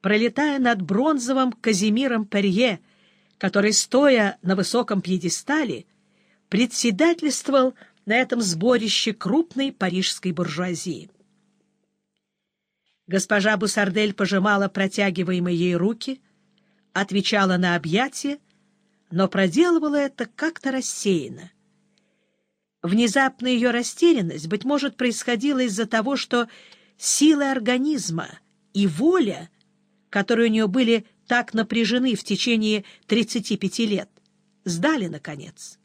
пролетая над бронзовым Казимиром Перье, который, стоя на высоком пьедестале, председательствовал на этом сборище крупной парижской буржуазии. Госпожа Бусардель пожимала протягиваемые ей руки, отвечала на объятия, но проделывала это как-то рассеянно. Внезапная ее растерянность, быть может, происходила из-за того, что силы организма и воля, которые у нее были так напряжены в течение 35 лет, сдали, наконец.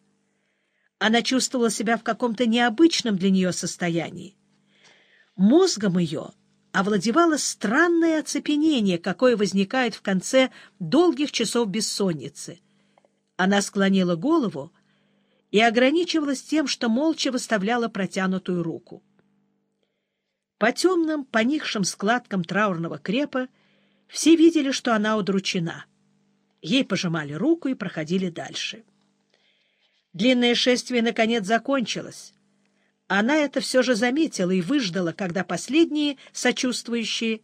Она чувствовала себя в каком-то необычном для нее состоянии. Мозгом ее овладевало странное оцепенение, какое возникает в конце долгих часов бессонницы. Она склонила голову и ограничивалась тем, что молча выставляла протянутую руку. По темным, поникшим складкам траурного крепа все видели, что она удручена. Ей пожимали руку и проходили дальше. Длинное шествие, наконец, закончилось. Она это все же заметила и выждала, когда последние сочувствующие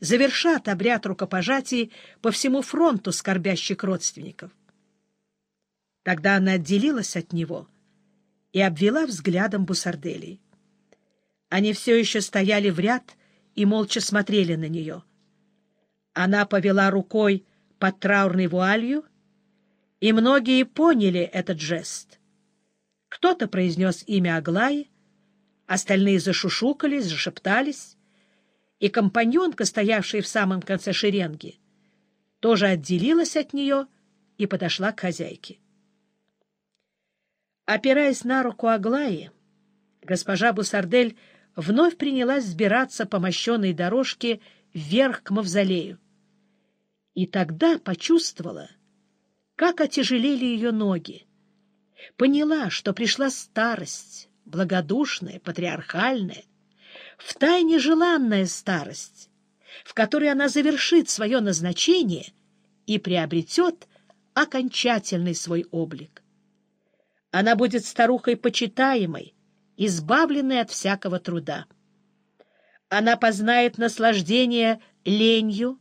завершат обряд рукопожатий по всему фронту скорбящих родственников. Тогда она отделилась от него и обвела взглядом Бусарделей. Они все еще стояли в ряд и молча смотрели на нее. Она повела рукой под траурной вуалью, и многие поняли этот жест. Кто-то произнес имя Аглаи, Остальные зашушукались, зашептались, и компаньонка, стоявшая в самом конце шеренги, тоже отделилась от нее и подошла к хозяйке. Опираясь на руку Аглаи, госпожа Бусардель вновь принялась сбираться по мощенной дорожке вверх к мавзолею. И тогда почувствовала, как отяжелели ее ноги. Поняла, что пришла старость, благодушная, патриархальная, втайне желанная старость, в которой она завершит свое назначение и приобретет окончательный свой облик. Она будет старухой почитаемой, избавленной от всякого труда. Она познает наслаждение ленью,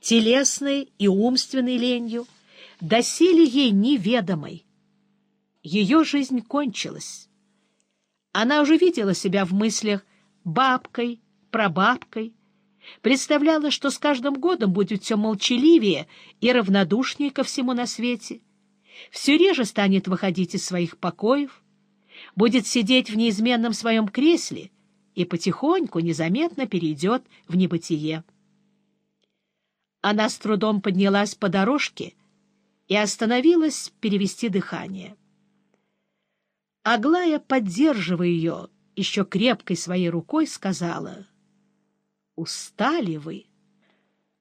телесной и умственной ленью, доселе ей неведомой. Ее жизнь кончилась. Она уже видела себя в мыслях бабкой, прабабкой, представляла, что с каждым годом будет все молчаливее и равнодушнее ко всему на свете, все реже станет выходить из своих покоев, будет сидеть в неизменном своем кресле и потихоньку, незаметно перейдет в небытие. Она с трудом поднялась по дорожке и остановилась перевести дыхание. Аглая, поддерживая ее еще крепкой своей рукой, сказала, «Устали вы?»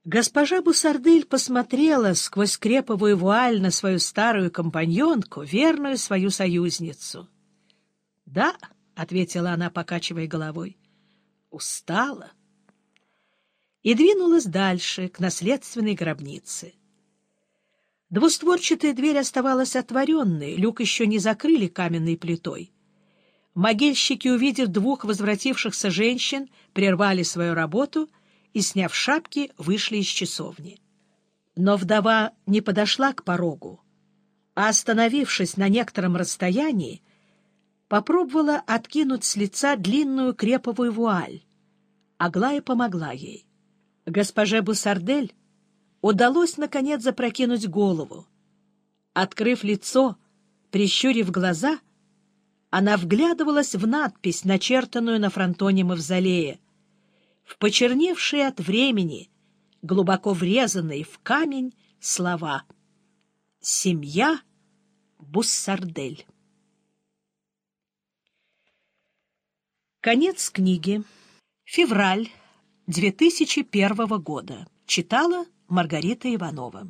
Госпожа Бусардель посмотрела сквозь креповую вуаль на свою старую компаньонку, верную свою союзницу. «Да», — ответила она, покачивая головой, — «устала». И двинулась дальше, к наследственной гробнице. Двустворчатая дверь оставалась отворенной, люк еще не закрыли каменной плитой. Могильщики, увидев двух возвратившихся женщин, прервали свою работу и, сняв шапки, вышли из часовни. Но вдова не подошла к порогу, а, остановившись на некотором расстоянии, попробовала откинуть с лица длинную креповую вуаль. Аглая помогла ей. Госпоже Бусардель удалось, наконец, запрокинуть голову. Открыв лицо, прищурив глаза, она вглядывалась в надпись, начертанную на фронтоне мавзолея, в почерневшие от времени, глубоко врезанные в камень слова «Семья Буссардель». Конец книги. Февраль 2001 года. Читала Маргарита Иванова